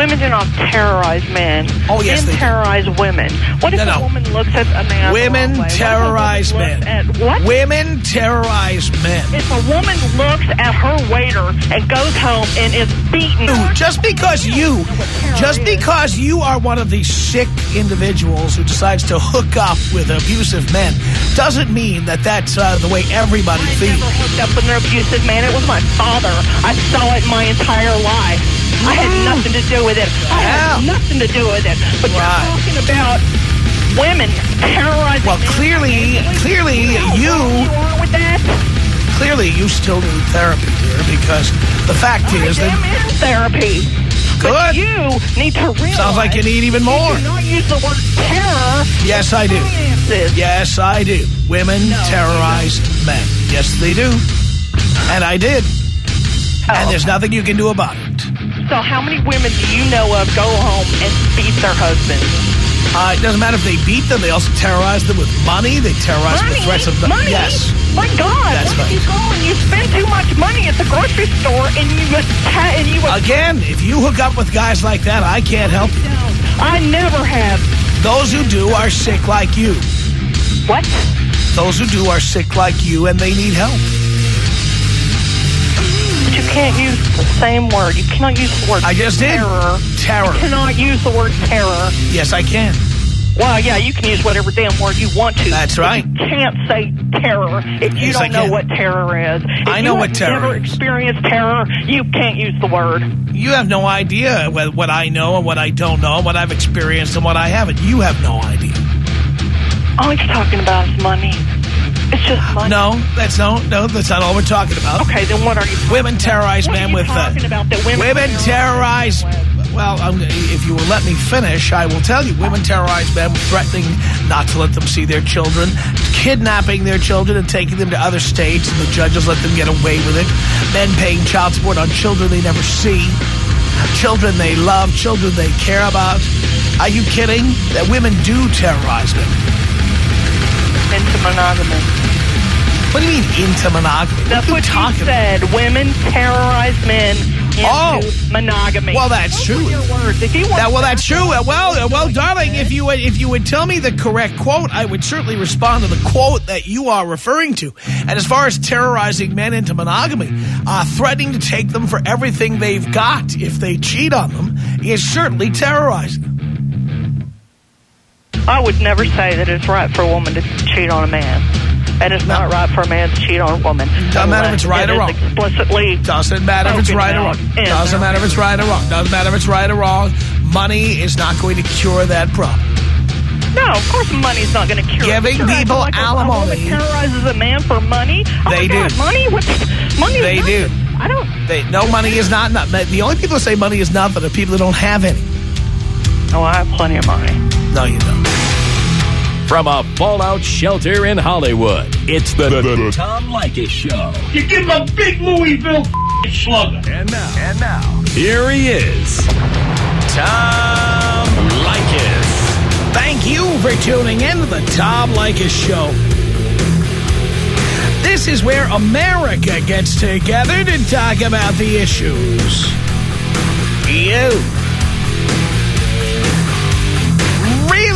Women do not terrorize men. Oh, yes, men they do. terrorize women. What if No, a no. woman looks at a man? Women wrong way? What if a terrorize woman men. At, what? Women terrorize men. If a woman looks at her waiter and goes home and is beaten, Dude, just because you, just because you are one of these sick individuals who decides to hook up with abusive men, doesn't mean that that's uh, the way everybody I feels. never hooked up with an abusive man. It was my father. I saw it my entire life. I had nothing to do with it. I had nothing to do with it. But Right. you're talking about women terrorizing. Well, clearly, clearly You you, are with that. clearly you still need therapy, dear, because the fact is I that am in therapy. But Good. you need to realize. Sounds like you need even more. You do not use the word terror. Yes, I do. Finances. Yes, I do. Women terrorize men. Yes, they do. And I did. And oh. there's nothing you can do about it. So how many women do you know of go home and beat their husbands? Uh, it doesn't matter if they beat them. They also terrorize them with money. They terrorize them Money? with threats of the money? Yes. My God! That's what right. you go and you spend too much money at the grocery store and you and you. Again, if you hook up with guys like that, I can't help you. I never have. Those who do are sick like you. What? Those who do are sick like you and they need help. You can't use the same word. You cannot use the word. I just did. terror. Terror. You cannot use the word terror. Yes, I can. Well, yeah, you can use whatever damn word you want to. That's right. You can't say terror if you Yes, don't know what terror is. If I know what terror Never experienced terror. You can't use the word. You have no idea what, what I know and what I don't know, what I've experienced and what I haven't. You have no idea. All you're talking about is money. It's just money. No, that's no, no, that's not all we're talking about. Okay, then what are you? talking Women terrorize What are men you with uh, about that women, women terrorize. Well, um, if you will let me finish, I will tell you. Women terrorize men, with threatening not to let them see their children, kidnapping their children and taking them to other states, and the judges let them get away with it. Men paying child support on children they never see, children they love, children they care about. Are you kidding? That women do terrorize men. into monogamy. What do you mean into monogamy? That's are what you talking about? said. Women terrorize men into Oh. monogamy. Well, that's true. are Your words. If you want That, well, that's true. Well, uh, well, darling, if you would, if you would tell me the correct quote, I would certainly respond to the quote that you are referring to. And as far as terrorizing men into monogamy, uh, threatening to take them for everything they've got if they cheat on them is certainly terrorizing. I would never say that it's right for a woman to cheat on a man. And it's not right for a man to cheat on a woman. Doesn't matter if it's right it or wrong. Explicitly. Doesn't matter if it's right or wrong. Doesn't matter if it's right or wrong. Doesn't matter if it's right or wrong. Money is not going to cure that problem. No, of course money's not going to cure it. Giving acting people like oh, a- A alimony. terrorizes a man for money? Oh They do. God, money? What's money? is They do. I don't... They, no, money is not nothing. The only people who say money is nothing are people who don't have any. Oh, I have plenty of money. No, you don't. From a fallout shelter in Hollywood, it's the, Tom Leykis Show. You give him a big Louisville slugger. And now, and now, here he is, Tom Leykis. Thank you for tuning in to the Tom Leykis Show. This is where America gets together to talk about the issues you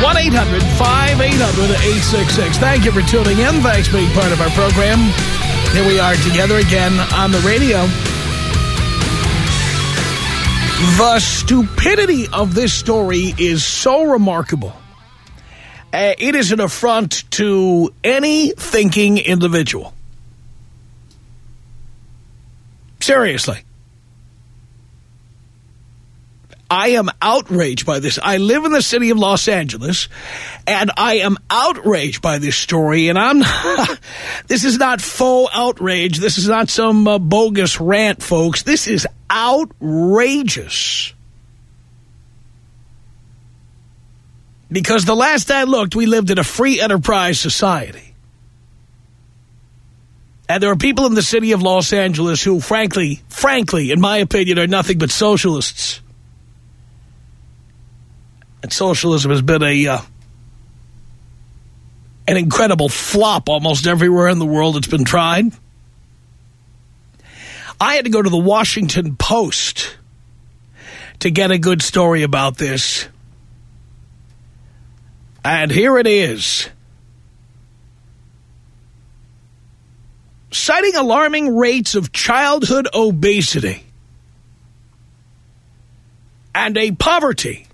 1-800-5800-866. Thank you for tuning in. Thanks for being part of our program. Here we are together again on the radio. The stupidity of this story is so remarkable. Uh, it is an affront to any thinking individual. Seriously. I am outraged by this. I live in the city of Los Angeles, and I am outraged by this story, and I'm this is not faux outrage. This is not some uh, bogus rant, folks. This is outrageous. Because the last I looked, we lived in a free enterprise society. And there are people in the city of Los Angeles who, frankly, frankly, in my opinion, are nothing but socialists. And socialism has been a uh, an incredible flop almost everywhere in the world it's been tried. I had to go to the Washington Post to get a good story about this. And here it is. Citing alarming rates of childhood obesity and a poverty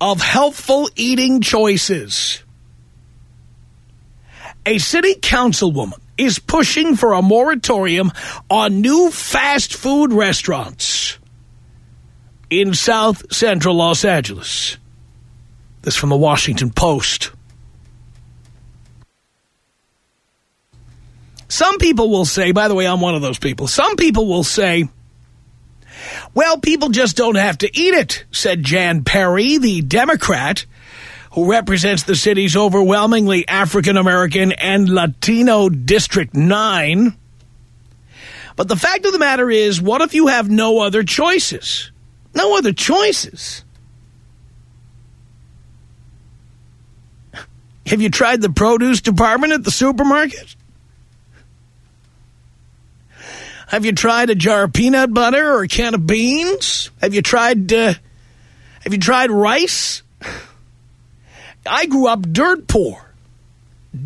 of healthful eating choices. A city councilwoman is pushing for a moratorium on new fast food restaurants in South Central Los Angeles. This from the Washington Post. Some people will say, by the way, I'm one of those people. Some people will say, well, people just don't have to eat it, said Jan Perry, the Democrat who represents the city's overwhelmingly African-American and Latino District 9. But the fact of the matter is, what if you have no other choices? No other choices. Have you tried the produce department at the supermarket? Have you tried a jar of peanut butter or a can of beans? Have you tried, uh, have you tried rice? I grew up dirt poor.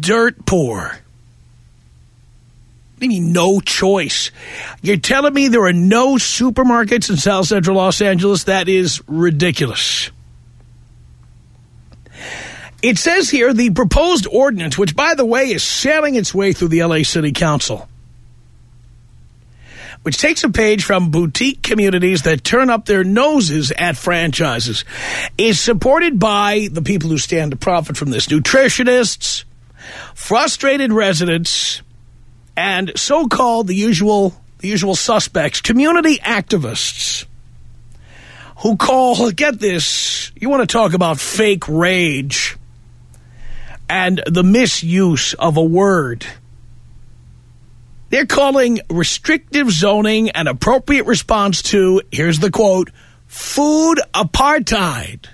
Dirt poor. You mean no choice? You're telling me there are no supermarkets in South Central Los Angeles? That is ridiculous. It says here the proposed ordinance, which, by the way, is sailing its way through the L.A. City Council, which takes a page from boutique communities that turn up their noses at franchises, is supported by the people who stand to profit from this, nutritionists, frustrated residents, and so-called the usual, the usual suspects, community activists who call, get this, you want to talk about fake rage and the misuse of a word. They're calling restrictive zoning an appropriate response to, here's the quote, food apartheid.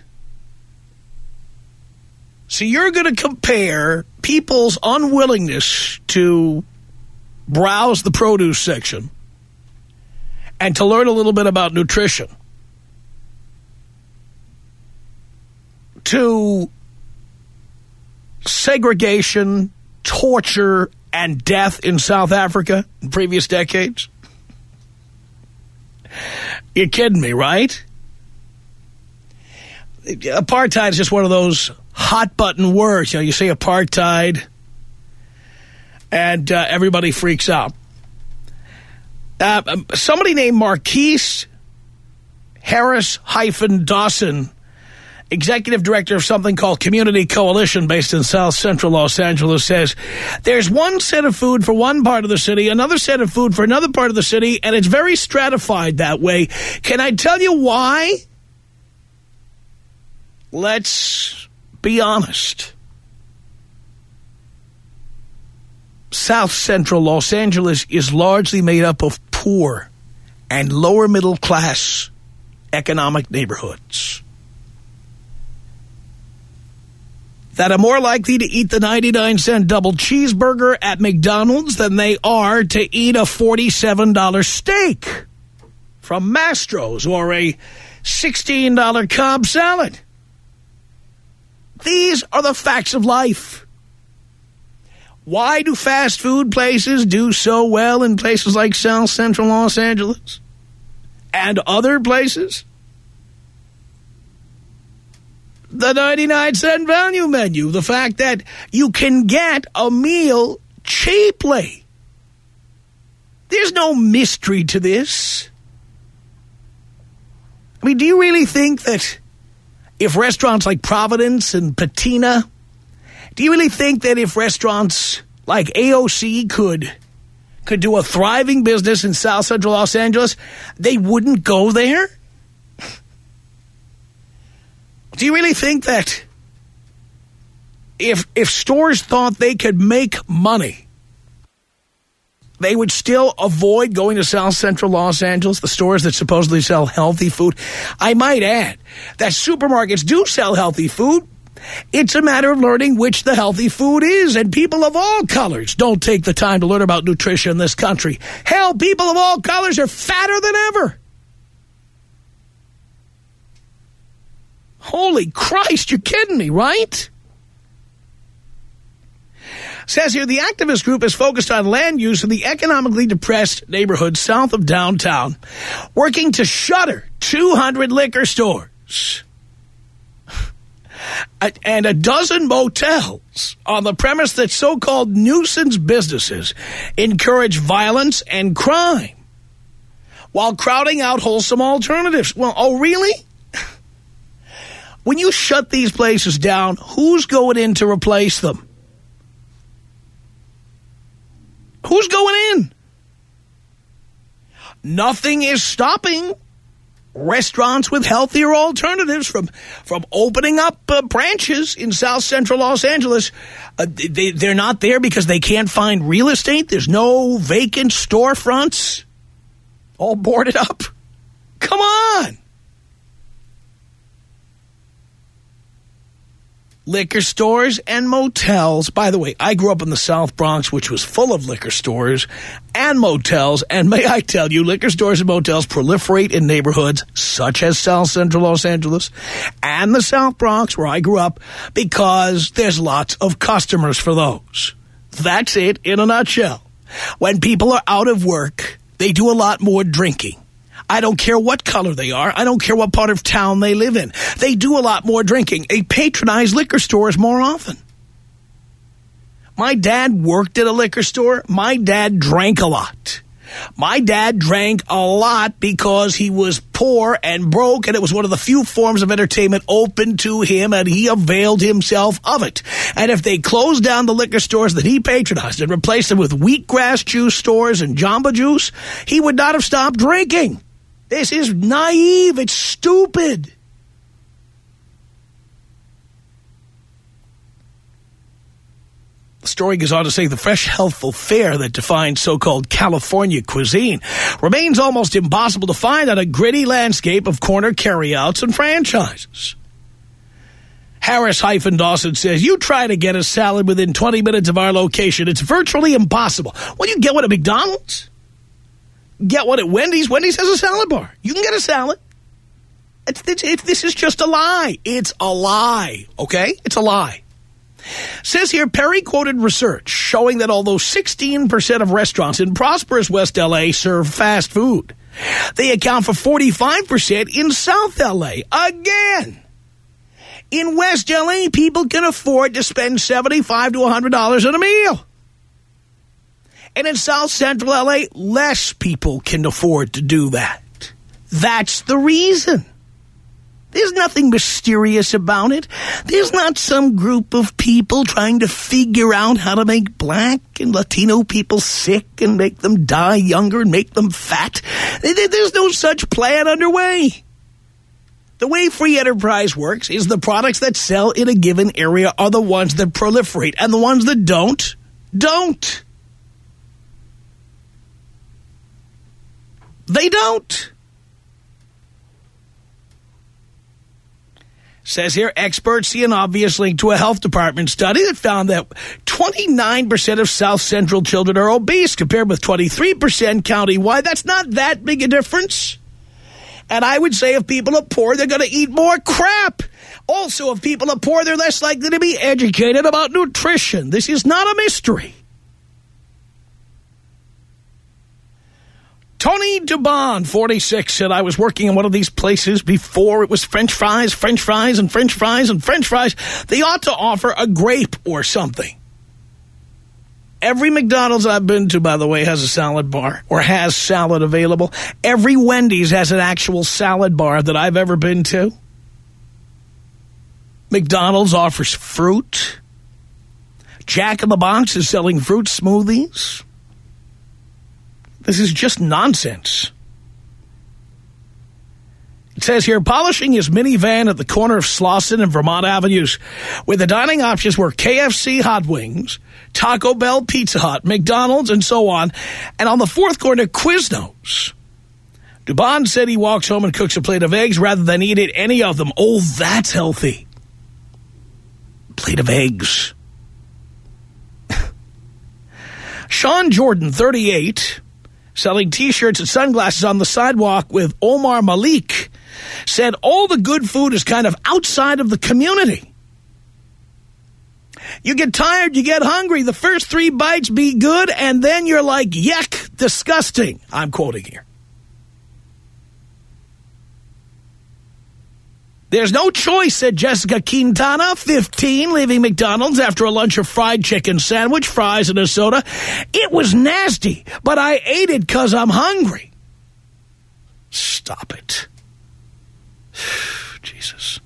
So you're going to compare people's unwillingness to browse the produce section and to learn a little bit about nutrition to segregation, torture, and death in South Africa in previous decades? You're kidding me, right? Apartheid is just one of those hot-button words. You know, you say apartheid, and uh, everybody freaks out. Uh, um, somebody named Marqueece Harris-Dawson executive director of something called Community Coalition based in South Central Los Angeles, says there's one set of food for one part of the city, another set of food for another part of the city, and it's very stratified that way. Can I tell you why? Let's be honest. South Central Los Angeles is largely made up of poor and lower middle class economic neighborhoods. That are more likely to eat the 99 cent double cheeseburger at McDonald's than they are to eat a $47 steak from Mastro's or a $16 Cobb salad. These are the facts of life. Why do fast food places do so well in places like South Central Los Angeles and other places? The 99 cent value menu. The fact that you can get a meal cheaply. There's no mystery to this. I mean, do you really think that if restaurants like Providence and Patina, do you really think that if restaurants like AOC could could do a thriving business in South Central Los Angeles, they wouldn't go there? Do you really think that if if stores thought they could make money, they would still avoid going to South Central Los Angeles, the stores that supposedly sell healthy food. I might add that supermarkets do sell healthy food. It's a matter of learning which the healthy food is, and people of all colors don't take the time to learn about nutrition in this country. Hell, people of all colors are fatter than ever. Holy Christ, you're kidding me, right? Says here, the activist group is focused on land use in the economically depressed neighborhood south of downtown, working to shutter 200 liquor stores and a dozen motels on the premise that so-called nuisance businesses encourage violence and crime while crowding out wholesome alternatives. Well, oh, really? When you shut these places down, who's going in to replace them? Who's going in? Nothing is stopping restaurants with healthier alternatives from from opening up uh, branches in South Central Los Angeles. Uh, they, they're not there because they can't find real estate. There's no vacant storefronts. All boarded up. Come on. Liquor stores and motels. By the way, I grew up in the South Bronx, which was full of liquor stores and motels. And may I tell you, liquor stores and motels proliferate in neighborhoods such as South Central Los Angeles and the South Bronx, where I grew up, because there's lots of customers for those. That's it in a nutshell. When people are out of work, they do a lot more drinking. I don't care what color they are. I don't care what part of town they live in. They do a lot more drinking. They patronize liquor stores more often. My dad worked at a liquor store. My dad drank a lot. My dad drank a lot because he was poor and broke, and it was one of the few forms of entertainment open to him, and he availed himself of it. And if they closed down the liquor stores that he patronized and replaced them with wheatgrass juice stores and Jamba Juice, he would not have stopped drinking. This is naive. It's stupid. The story goes on to say the fresh, healthful fare that defines so-called California cuisine remains almost impossible to find on a gritty landscape of corner carryouts and franchises. Harris-Dawson says, you try to get a salad within 20 minutes of our location. It's virtually impossible. Well, you get one at McDonald's get one at Wendy's. Wendy's has a salad bar. You can get a salad. It's, it's, it's, this is just a lie. It's a lie, okay? It's a lie. Says here, Perry quoted research showing that although 16% of restaurants in prosperous West L.A. serve fast food, they account for 45% in South L.A. Again. In West L.A., people can afford to spend 75 to $100 on a meal. And in South Central L.A., less people can afford to do that. That's the reason. There's nothing mysterious about it. There's not some group of people trying to figure out how to make black and Latino people sick and make them die younger and make them fat. There's no such plan underway. The way free enterprise works is the products that sell in a given area are the ones that proliferate, and the ones that don't, don't. They don't. Says here, experts see an obvious link to a health department study that found that 29% of South Central children are obese compared with 23% countywide. That's not that big a difference. And I would say if people are poor, they're going to eat more crap. Also, if people are poor, they're less likely to be educated about nutrition. This is not a mystery. Tony Dubon, 46, said, I was working in one of these places before it was French fries, French fries, and French fries, and French fries. They ought to offer a grape or something. Every McDonald's I've been to, by the way, has a salad bar or has salad available. Every Wendy's has an actual salad bar that I've ever been to. McDonald's offers fruit. Jack in the Box is selling fruit smoothies. This is just nonsense. It says here, polishing his minivan at the corner of Slauson and Vermont Avenues, where the dining options were KFC hot wings, Taco Bell, Pizza Hut, McDonald's, and so on, and on the fourth corner, Quiznos. Dubon said he walks home and cooks a plate of eggs rather than eat it, any of them. Oh, that's healthy. Plate of eggs. Sean Jordan, 38, selling T-shirts and sunglasses on the sidewalk with Omar Malik, said all the good food is kind of outside of the community. You get tired, you get hungry, the first three bites be good, and then you're like, yuck, disgusting. I'm quoting here. There's no choice, said Jessica Quintana, 15, leaving McDonald's after a lunch of fried chicken sandwich, fries, and a soda. It was nasty, but I ate it because I'm hungry. Stop it. Jesus.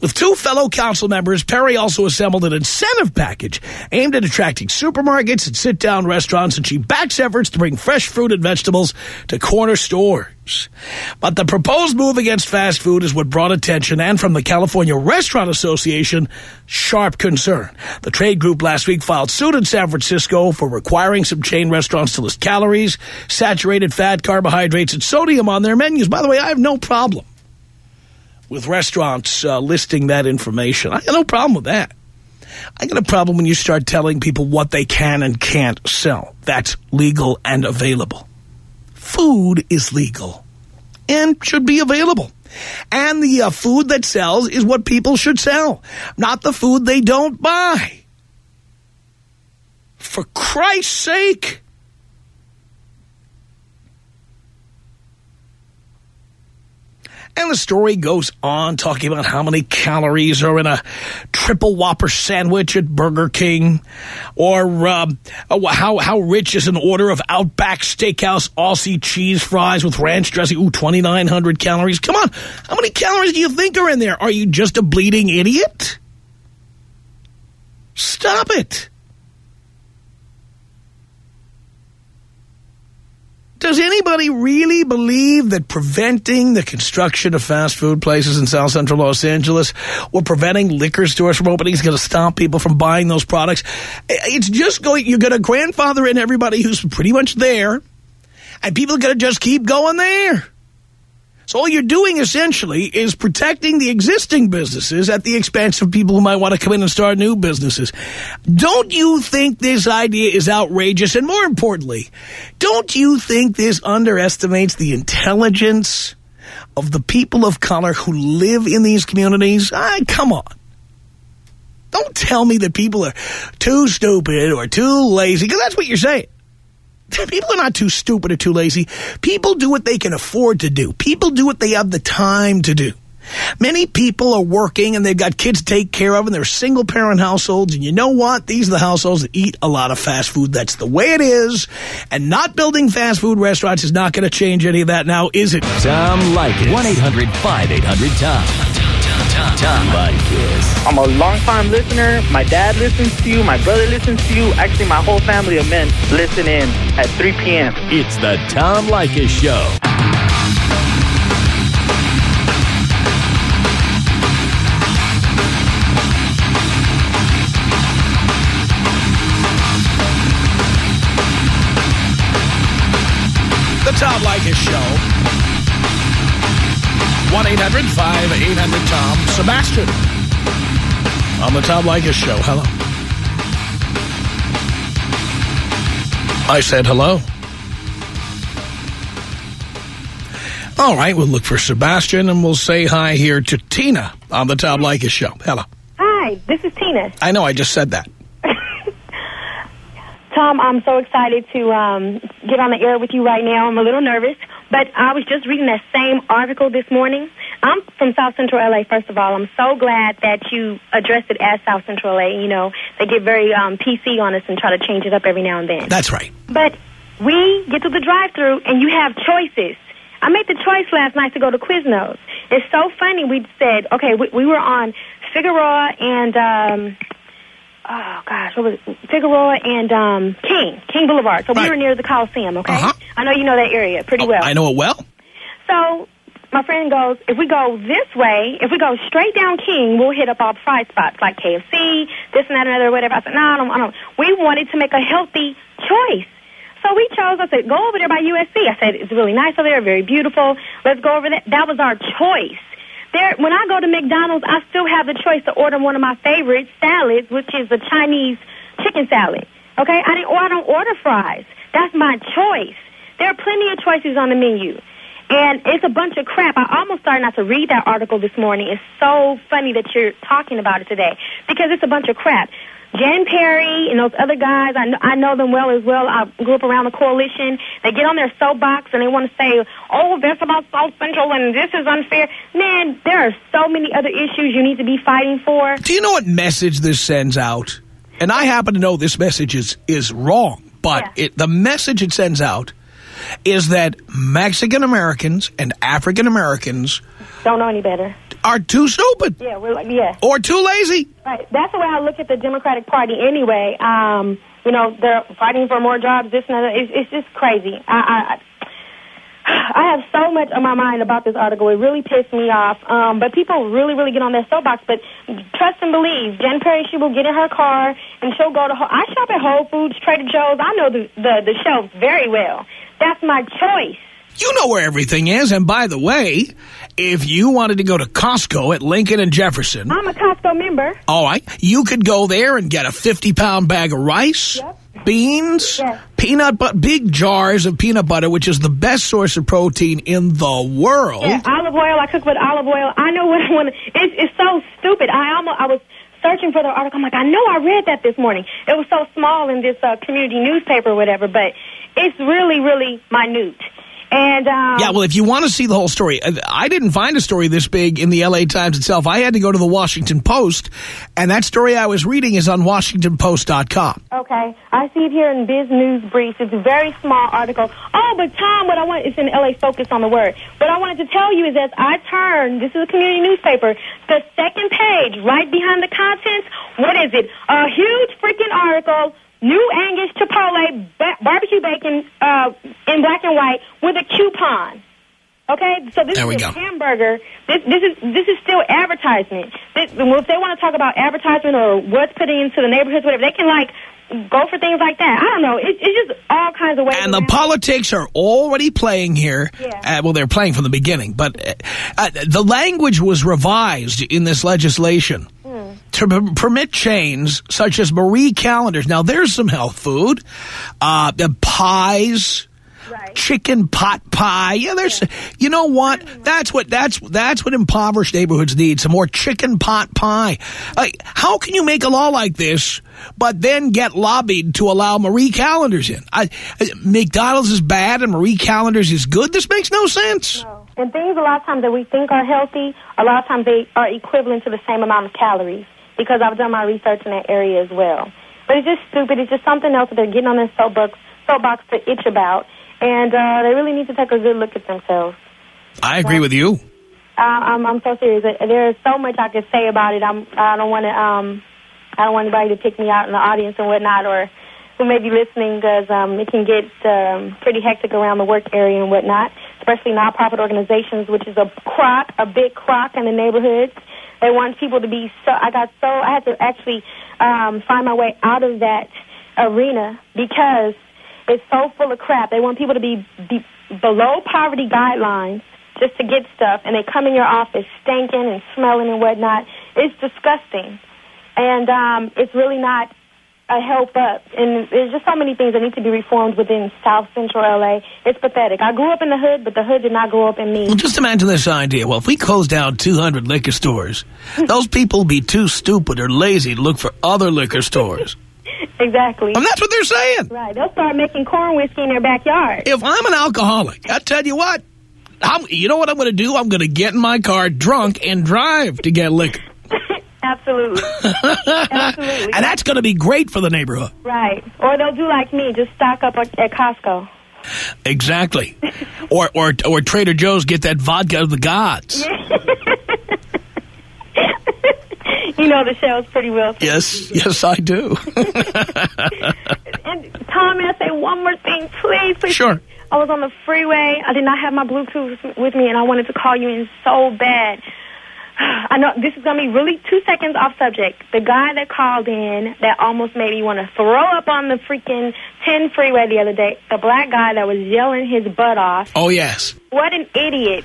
With two fellow council members, Perry also assembled an incentive package aimed at attracting supermarkets and sit-down restaurants, and she backs efforts to bring fresh fruit and vegetables to corner stores. But the proposed move against fast food is what brought attention, and from the California Restaurant Association, sharp concern. The trade group last week filed suit in San Francisco for requiring some chain restaurants to list calories, saturated fat, carbohydrates, and sodium on their menus. By the way, I have no problem with restaurants uh, listing that information. I got no problem with that. I got a problem when you start telling people what they can and can't sell. That's legal and available. Food is legal and should be available. And the uh, food that sells is what people should sell, not the food they don't buy. For Christ's sake. And the story goes on talking about how many calories are in a triple Whopper sandwich at Burger King, or um, how how rich is an order of Outback Steakhouse Aussie cheese fries with ranch dressing? Ooh, 2,900 calories. Come on, how many calories do you think are in there? Are you just a bleeding idiot? Stop it. Does anybody really believe that preventing the construction of fast food places in South Central Los Angeles or preventing liquor stores from opening is going to stop people from buying those products? It's just going, you're going to grandfather in everybody who's pretty much there, and people are going to just keep going there. So all you're doing essentially is protecting the existing businesses at the expense of people who might want to come in and start new businesses. Don't you think this idea is outrageous? And more importantly, don't you think this underestimates the intelligence of the people of color who live in these communities? Ah, come on. Don't tell me that people are too stupid or too lazy, because that's what you're saying. People are not too stupid or too lazy. People do what they can afford to do. People do what they have the time to do. Many people are working and they've got kids to take care of and they're single parent households. And you know what? These are the households that eat a lot of fast food. That's the way it is. And not building fast food restaurants is not going to change any of that now, is it? Tom Leykis. 1-800-5800-TOM. Tom Leykis. I'm a long-time listener. My dad listens to you. My brother listens to you. Actually, my whole family of men listen in at 3 p.m. It's the Tom Leykis Show. The Tom Leykis Show. 1-800-5800-TOM. Sebastian. On the Tom Leykis Show. Hello. I said hello. All right, we'll look for Sebastian and we'll say hi here to Tina on the Tom Leykis Show. Hello. Hi, this is Tina. I know, I just said that. Tom, I'm so excited to um, get on the air with you right now. I'm a little nervous, but I was just reading that same article this morning. I'm from South Central LA, first of all. I'm so glad that you addressed it as South Central LA. You know, they get very um, PC on us and try to change it up every now and then. That's right. But we get to the drive-through and you have choices. I made the choice last night to go to Quiznos. It's so funny. We said, okay, we, we were on Figueroa and, um, oh gosh, what was it? Figueroa and um, King, King Boulevard. So Right. we were near the Coliseum, okay? Uh-huh. I know you know that area pretty Oh, well. I know it well. So my friend goes, if we go this way, if we go straight down King, we'll hit up all the fried spots like KFC, this and that and other, whatever. I said, no, I don't, I don't. We wanted to make a healthy choice. So we chose, I said, go over there by USC. I said, it's really nice over there, very beautiful. Let's go over there. That was our choice. There, when I go to McDonald's, I still have the choice to order one of my favorite salads, which is the Chinese chicken salad. Okay? I, didn't, or I don't order fries. That's my choice. There are plenty of choices on the menu. And it's a bunch of crap. I almost started not to read that article this morning. It's so funny that you're talking about it today because it's a bunch of crap. Jen Perry and those other guys, I know, I know them well as well. I grew up around the coalition. They get on their soapbox and they want to say, oh, that's about South Central and this is unfair. Man, there are so many other issues you need to be fighting for. Do you know what message this sends out? And I happen to know this message is, is wrong, but Yeah. it, the message it sends out is that Mexican Americans and African Americans Don't know any better. are too stupid Yeah, we're like, yeah. or too lazy. Right. That's the way I look at the Democratic Party anyway. Um, you know, they're fighting for more jobs, this and that. It's, it's just crazy. I, I, I have so much on my mind about this article. It really pissed me off. Um, but people really, really get on their soapbox. But trust and believe, Jen Perry, she will get in her car and she'll go to. Whole- I shop at Whole Foods, Trader Joe's. I know the the, the shelves very well. That's my choice. You know where everything is. And by the way, if you wanted to go to Costco at Lincoln and Jefferson, I'm a Costco member. all right, you could go there and get a 50-pound bag of rice, Yep. Beans, Yes. peanut but big jars of peanut butter, which is the best source of protein in the world. Yeah, olive oil. I cook with olive oil. I know what I want. It's it's so stupid. I almost I was searching for the article. I'm like, I know I read that this morning. It was so small in this uh, community newspaper or whatever, but it's really really minute. And um, Yeah, well, if you want to see the whole story, uh, I didn't find a story this big in the L.A. Times itself. I had to go to the Washington Post, and that story I was reading is on WashingtonPost.com. Okay, I see it here in Biz News Brief. It's a very small article. Oh, but Tom, what I want it's in LA Focus on the word. What I wanted to tell you is as I turn, this is a community newspaper, the second page, right behind the contents. What is it? A huge freaking article. New Angus Chipotle ba- barbecue bacon uh, in black and white with a coupon. Okay, so this is a hamburger. This this is this is still advertisement. This, well, if they want to talk about advertisement or what's putting into the neighborhoods, whatever, they can like go for things like that. I don't know. It, it's just all kinds of ways. And the politics are already playing here. Yeah. Uh, well, they're playing from the beginning, but uh, uh, the language was revised in this legislation to permit chains such as Marie Callender's. Now, there's some health food, uh, the pies. Right. Chicken pot pie. Yeah, there's. You know what? That's what. That's that's what impoverished neighborhoods need. Some more chicken pot pie. Like, how can you make a law like this, but then get lobbied to allow Marie Callender's in? I, McDonald's is bad and Marie Callender's is good. This makes no sense. And things a lot of times that we think are healthy, a lot of times they are equivalent to the same amount of calories because I've done my research in that area as well. But it's just stupid. It's just something else that they're getting on their soapbox, soapbox to itch about. And uh, they really need to take a good look at themselves. I agree with you. Uh, I'm, I'm so serious. There is so much I could say about it. I'm, I don't want to. Um, I don't want anybody to pick me out in the audience and whatnot, or who may be listening, because um, it can get um, pretty hectic around the work area and whatnot. Especially nonprofit organizations, which is a crock, a big crock in the neighborhoods. They want people to be so. I got so. I had to actually um, find my way out of that arena because it's so full of crap. They want people to be, be below poverty guidelines just to get stuff, and they come in your office stinking and smelling and whatnot. It's disgusting, and um, it's really not a help up. And there's just so many things that need to be reformed within South Central LA. It's pathetic. I grew up in the hood, but the hood did not grow up in me. Well, just imagine this idea. Well, if we close down 200 liquor stores, those people be too stupid or lazy to look for other liquor stores. Exactly. And that's what they're saying. Right. They'll start making corn whiskey in their backyard. If I'm an alcoholic, I tell you what, I'm, you know what I'm going to do? I'm going to get in my car drunk and drive to get liquor. Absolutely. Absolutely. And that's going to be great for the neighborhood. Right. Or they'll do like me, just stock up at at Costco. Exactly. or, or, or Trader Joe's get that vodka of the gods. you know the show's pretty well. Yes, yes, I do. And Tom, may I say one more thing, please? please? Sure. I was on the freeway. I did not have my Bluetooth with me, and I wanted to call you in so bad. I know this is going to be really two seconds off subject. The guy that called in that almost made me want to throw up on the freaking 10 freeway the other day, the black guy that was yelling his butt off. Oh, yes. What an idiot.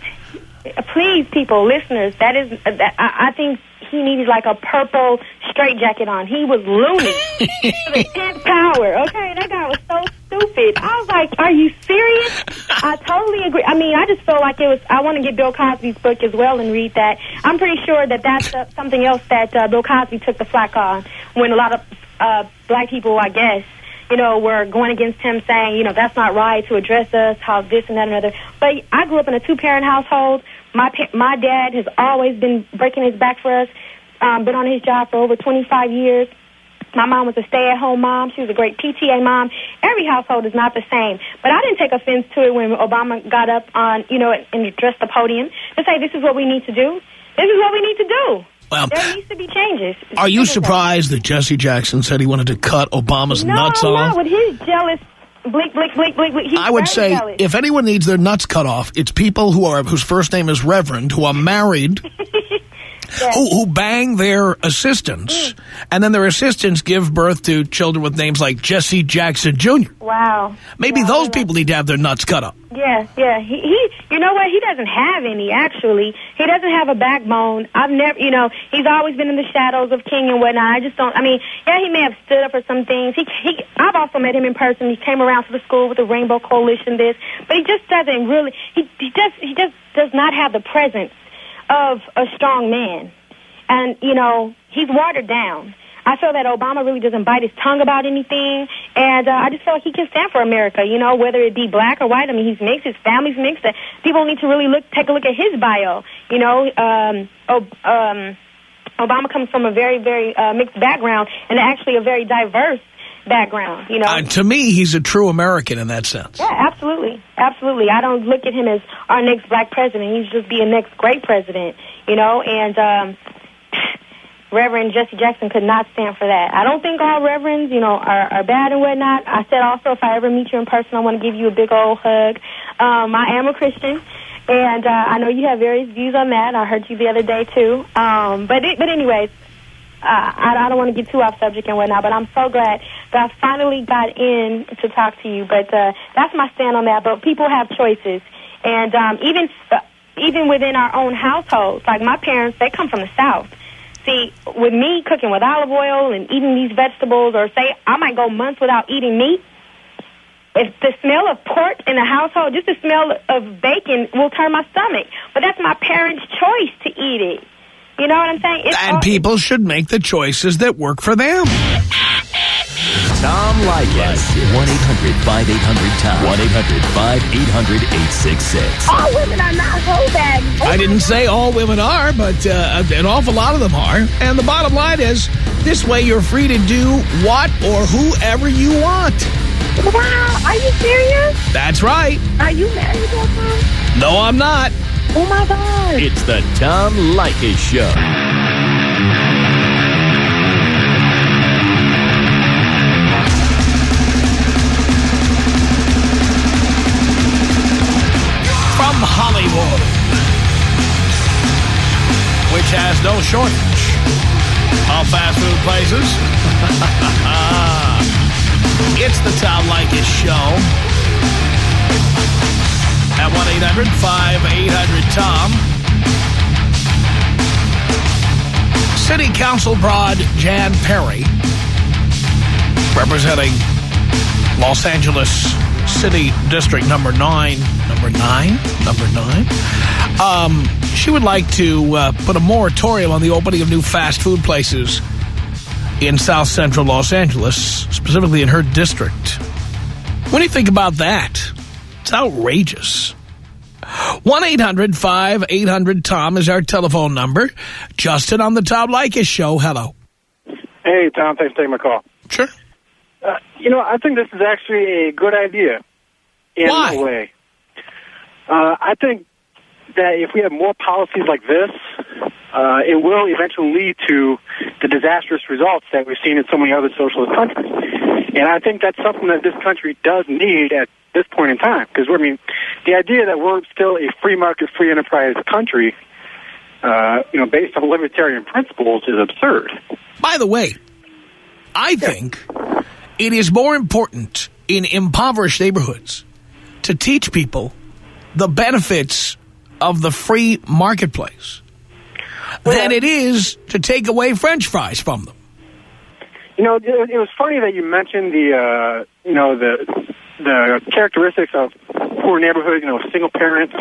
Please, people, listeners, that is, that, I, I think he needed like a purple straight jacket on. He was loony. the tenth power. Okay, that guy was so stupid. I was like, are you serious? I totally agree. I mean, I just feel like it was, I want to get Bill Cosby's book as well and read that. I'm pretty sure that that's uh, something else that uh, Bill Cosby took the flack on when a lot of uh, black people, I guess, you know, were going against him saying, you know, that's not right to address us, how this and that and other. But I grew up in a two-parent household. My my dad has always been breaking his back for us, um, been on his job for over 25 years. My mom was a stay-at-home mom. She was a great PTA mom. Every household is not the same. But I didn't take offense to it when Obama got up on, you know, and addressed the podium to say this is what we need to do. This is what we need to do. Well, there needs to be changes. Are you surprised that Jesse Jackson said he wanted to cut Obama's no, nuts no, off? with his jealous blink, blink, blink, blink. He's I would say if anyone needs their nuts cut off, it's people who are whose first name is Reverend, who are married, who, who bang their assistants, mm. and then their assistants give birth to children with names like Jesse Jackson Jr. Wow. Maybe Yeah, those people need to have their nuts cut off. Yeah, yeah. He, he, you know what? He doesn't have any. Actually, he doesn't have a backbone. I've never, you know, he's always been in the shadows of King and whatnot. I just don't. I mean, yeah, he may have stood up for some things. He, he. I've also met him in person. He came around to the school with the Rainbow Coalition. This, but he just doesn't really. He, he just, he just does not have the presence of a strong man. And, you know, he's watered down. I feel that Obama really doesn't bite his tongue about anything. And uh, I just feel like he can stand for America, you know, whether it be black or white. I mean, he's mixed. His family's mixed. Uh, People need to really look, take a look at his bio. You know, um, um, Obama comes from a very, very uh, mixed background and actually a very diverse background, you know. Uh, to me, he's a true American in that sense. Yeah, absolutely. Absolutely. I don't look at him as our next black president. He's just be a next great president, you know, and um Reverend Jesse Jackson could not stand for that. I don't think all reverends, you know, are, are bad and whatnot. I said also if I ever meet you in person, I want to give you a big old hug. Um, I am a Christian, and uh, I know you have various views on that. I heard you the other day too. Um, but it, but anyways, uh, I, I don't want to get too off subject and whatnot, but I'm so glad that I finally got in to talk to you. But uh, that's my stand on that. But people have choices, and um, even uh, even within our own households, like my parents, they come from the South. See, with me cooking with olive oil and eating these vegetables, or say I might go months without eating meat. If the smell of pork in the household, just the smell of bacon will turn my stomach. But that's my parents' choice to eat it. You know what I'm saying? It's And people should make the choices that work for them. Tom Leykis. 1-800-5800-TOM. 1-800-5800-866. all women are not whole bag. I didn't say all women are, but uh, an awful lot of them are. And the bottom line is, this way you're free to do what or whoever you want. Wow, are you serious? That's right. Are you married, Tom? No, I'm not. Oh my God. It's the Tom Leykis Show. From Hollywood, which has no shortage of fast food places. it's the Tom Leykis Show at 1-800-5800-TOM. City Council Broad Jan Perry, representing Los Angeles City District number nine, number nine, number nine. Um, she would like to uh, put a moratorium on the opening of new fast food places in South Central Los Angeles, specifically in her district. What do you think about that? It's outrageous. 1-800-5800-TOM is our telephone number. Justin on the Tom Leykis show. Hello. Hey, Tom, thanks for taking my call. Sure. Uh, you know, I think this is actually a good idea in Why? a way. Uh, I think that if we have more policies like this, uh, it will eventually lead to the disastrous results that we've seen in so many other socialist countries. And I think that's something that this country does need at this point in time. Because, I mean, the idea that we're still a free market, free enterprise country, uh, you know, based on libertarian principles is absurd. By the way, I think it is more important in impoverished neighborhoods to teach people the benefits of the free marketplace than it is to take away French fries from them. You know, it, it was funny that you mentioned the, uh, you know, the the characteristics of poor neighborhoods. You know, single parents,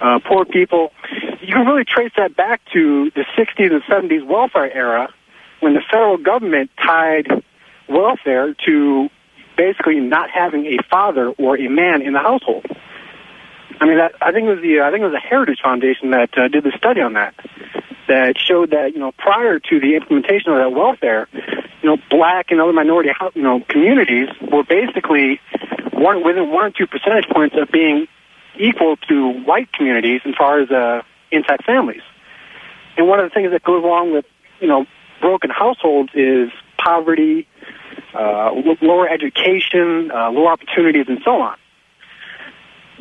uh, poor people. You can really trace that back to the '60s and '70s welfare era, when the federal government tied welfare to basically not having a father or a man in the household. I mean, that, I think it was the I think it was the Heritage Foundation that uh, did the study on that that showed that you know prior to the implementation of that welfare, you know, black and other minority you know communities were basically one within one or two percentage points of being equal to white communities as far as uh, intact families. And one of the things that goes along with you know broken households is poverty, uh, lower education, uh, lower opportunities, and so on.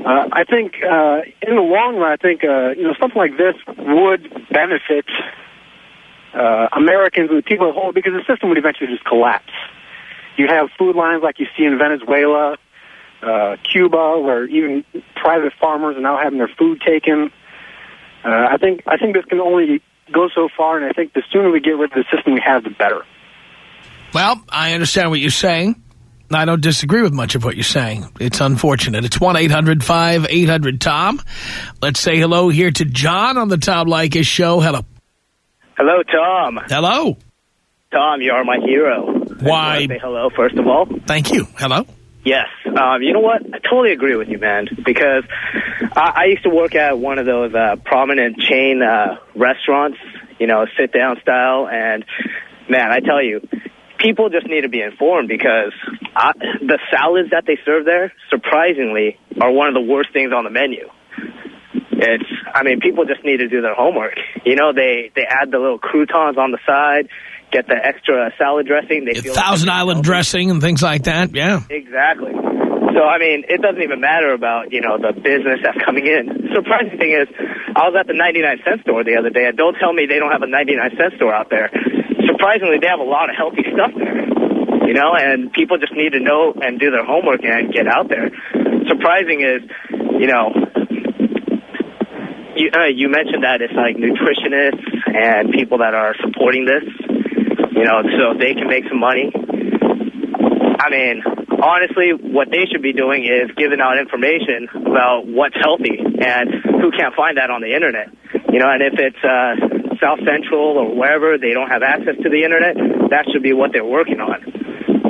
Uh, I think uh, in the long run, I think uh, you know something like this would benefit uh, Americans and the people as a whole because the system would eventually just collapse. You have food lines like you see in Venezuela, uh, Cuba, where even private farmers are now having their food taken. Uh, I think I think this can only go so far, and I think the sooner we get rid of the system we have, the better. Well, I understand what you're saying. I don't disagree with much of what you're saying. It's unfortunate. It's 1-800-5800-TOM. Let's say hello here to John on the Tom Leykis show. Hello. Hello, Tom. Hello. Tom, you are my hero. Why? Say hello, first of all. Thank you. Hello. Yes. Um, you know what? I totally agree with you, man, because I, I used to work at one of those uh, prominent chain uh, restaurants, you know, sit-down style, and, man, I tell you, people just need to be informed because I, the salads that they serve there, surprisingly, are one of the worst things on the menu. It's, I mean, people just need to do their homework. You know, they, they add the little croutons on the side, get the extra salad dressing. They feel Thousand like Island dressing and things like that, yeah. Exactly. So, I mean, it doesn't even matter about, you know, the business that's coming in. Surprising thing is, I was at the 99 cent store the other day, and don't tell me they don't have a 99 cent store out there. Surprisingly, they have a lot of healthy stuff there. You know, and people just need to know and do their homework and get out there. Surprising is, you know, you, uh, you mentioned that it's like nutritionists and people that are supporting this, you know, so they can make some money. I mean, honestly, what they should be doing is giving out information about what's healthy and who can't find that on the internet. You know, and if it's uh, South Central or wherever they don't have access to the internet, that should be what they're working on.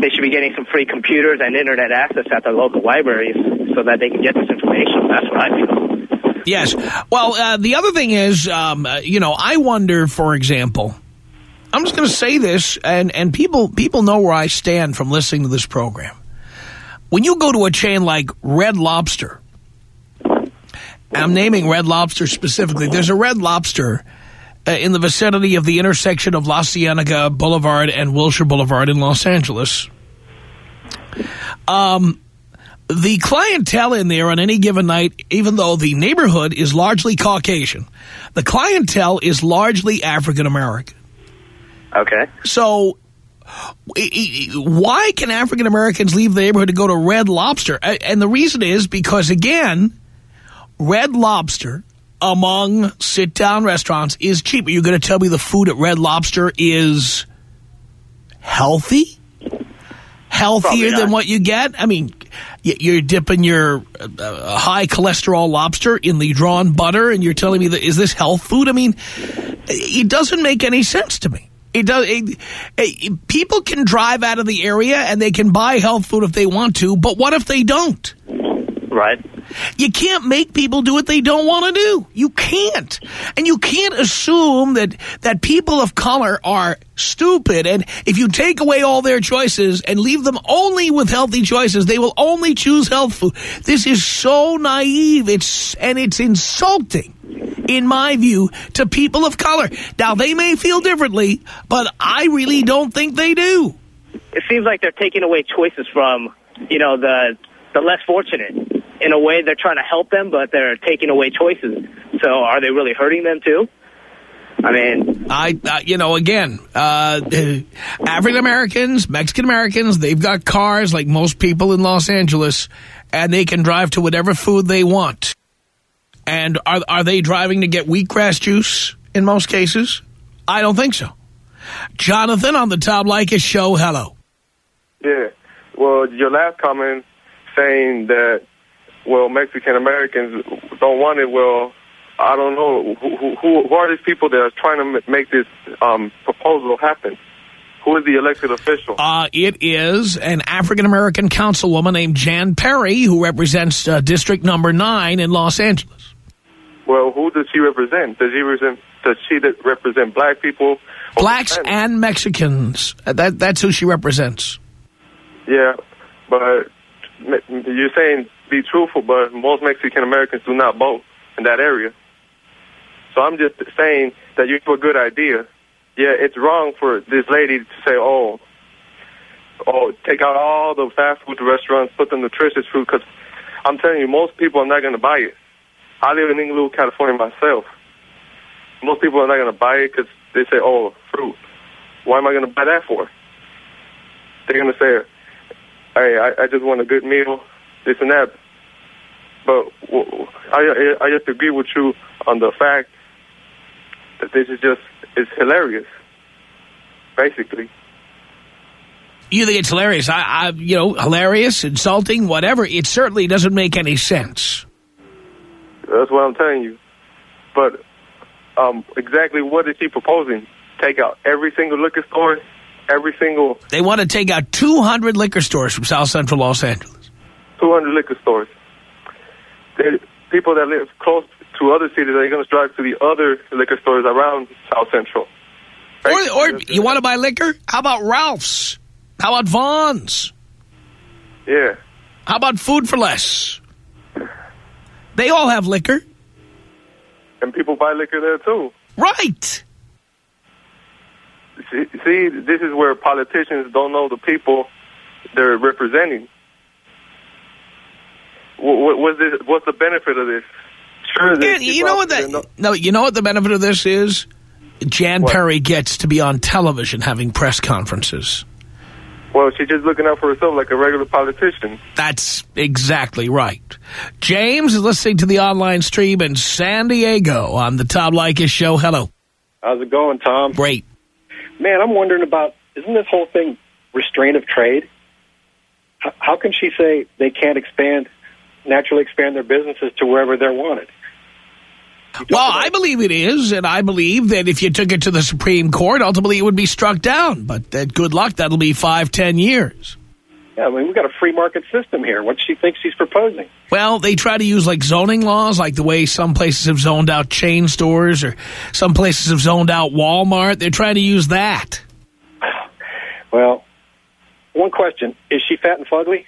They should be getting some free computers and internet access at their local libraries so that they can get this information. That's what I feel. Yes. Well, uh, the other thing is, um, uh, you know, I wonder, for example, I'm just going to say this, and, and people, people know where I stand from listening to this program. When you go to a chain like Red Lobster, I'm naming Red Lobster specifically, there's a Red Lobster uh, in the vicinity of the intersection of La Cienega Boulevard and Wilshire Boulevard in Los Angeles. Um, the clientele in there on any given night, even though the neighborhood is largely Caucasian, the clientele is largely African-American. Okay. So why can African-Americans leave the neighborhood to go to Red Lobster? And the reason is because, again, Red Lobster among sit-down restaurants is cheap. Are you going to tell me the food at Red Lobster is healthy? Healthier than what you get? I mean, you're dipping your uh, high cholesterol lobster in the drawn butter and you're telling me that is this health food? I mean, it doesn't make any sense to me. It does. It, it, people can drive out of the area and they can buy health food if they want to, but what if they don't? Right. You can't make people do what they don't want to do. You can't. And you can't assume that, that people of color are stupid. And if you take away all their choices and leave them only with healthy choices, they will only choose health food. This is so naive. It's And it's insulting, in my view, to people of color. Now, they may feel differently, but I really don't think they do. It seems like they're taking away choices from, you know, the the less fortunate. In a way, they're trying to help them, but they're taking away choices. So are they really hurting them too? I mean, I, uh, you know, again, uh, African Americans, Mexican Americans, they've got cars like most people in Los Angeles, and they can drive to whatever food they want. And are are they driving to get wheatgrass juice in most cases? I don't think so. Jonathan on the Tom Leykis show. Hello. Yeah. Well, your last comment saying that, well, Mexican Americans don't want it. Well, I don't know. Who, who, who are these people that are trying to make this um, proposal happen? Who is the elected official? Uh, it is an African-American councilwoman named Jan Perry who represents uh, District Number 9 in Los Angeles. Well, who does she represent? Does she represent, does she represent black people? Blacks and Mexicans. Uh, that, that's who she represents. Yeah, but you're saying be truthful, but most Mexican Americans do not vote in that area. So I'm just saying that you have a good idea. Yeah, it's wrong for this lady to say, oh, oh, take out all the fast food restaurants, put the nutritious food, because I'm telling you, most people are not going to buy it. I live in Inglewood, California myself. Most people are not going to buy it because they say, oh, fruit. Why am I going to buy that for? They're going to say, hey, I, I just want a good meal, this and that. But I, I just agree with you on the fact that this is just, it's hilarious, basically. You think it's hilarious? I, I, you know, hilarious, insulting, whatever. It certainly doesn't make any sense. That's what I'm telling you. But um, exactly what is she proposing? Take out every single liquor store, every single... They want to take out 200 liquor stores from South Central Los Angeles. 200 liquor stores. They, people that live close to other cities are going to drive to the other liquor stores around South Central. Right? Or, or you want to buy liquor? How about Ralph's? How about Vons? Yeah. How about Food for Less? They all have liquor. And people buy liquor there, too. Right. See, see, this is where politicians don't know the people they're representing. What, what's, this, what's the benefit of this? Sure, yeah, you know what the, no, you know what the benefit of this is? Jan what? Perry gets to be on television having press conferences. Well, she's just looking out for herself like a regular politician. That's exactly right. James is listening to the online stream in San Diego on the Tom Leykis show. Hello. How's it going, Tom? Great. Man, I'm wondering about, isn't this whole thing restraint of trade? How, how can she say they can't expand, naturally expand their businesses to wherever they're wanted? Well, I believe it is, and I believe that if you took it to the Supreme Court, ultimately it would be struck down. But that good luck, that'll be five, ten years. Yeah, I mean, we've got a free market system here. What she thinks she's proposing? Well, they try to use, like, zoning laws, like the way some places have zoned out chain stores or some places have zoned out Walmart. They're trying to use that. Well, one question. Is she fat and fugly?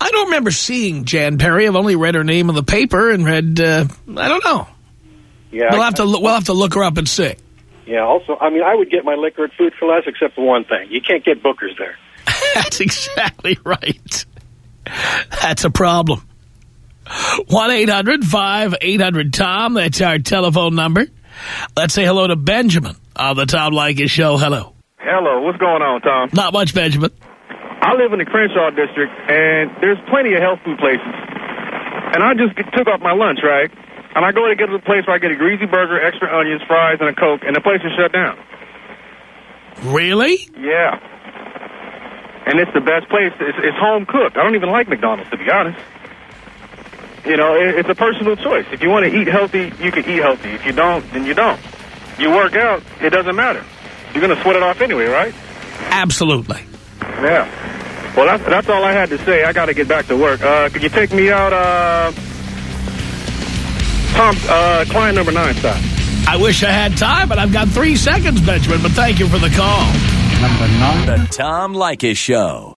I don't remember seeing Jan Perry. I've only read her name in the paper and read, uh, I don't know. Yeah, we'll I, have to we'll have to look her up and see. Yeah. Also, I mean, I would get my liquor at Food for Less, except for one thing: you can't get Booker's there. That's exactly right. That's a problem. One eight hundred five eight hundred Tom. That's our telephone number. Let's say hello to Benjamin on the Tom Leykis show. Hello. Hello. What's going on, Tom? Not much, Benjamin. I live in the Crenshaw district, and there's plenty of health food places. And I just took off my lunch, right? And I go to get to the place where I get a greasy burger, extra onions, fries, and a Coke, and the place is shut down. Really? Yeah. And it's the best place. It's, it's home cooked. I don't even like McDonald's, to be honest. You know, it, it's a personal choice. If you want to eat healthy, you can eat healthy. If you don't, then you don't. You work out, it doesn't matter. You're going to sweat it off anyway, right? Absolutely. Yeah. Well, that's, that's all I had to say. I got to get back to work. Uh, could you take me out, uh, Tom, uh, client number nine stop? I wish I had time, but I've got three seconds, Benjamin, but thank you for the call. Number nine. The Tom Leykis Show.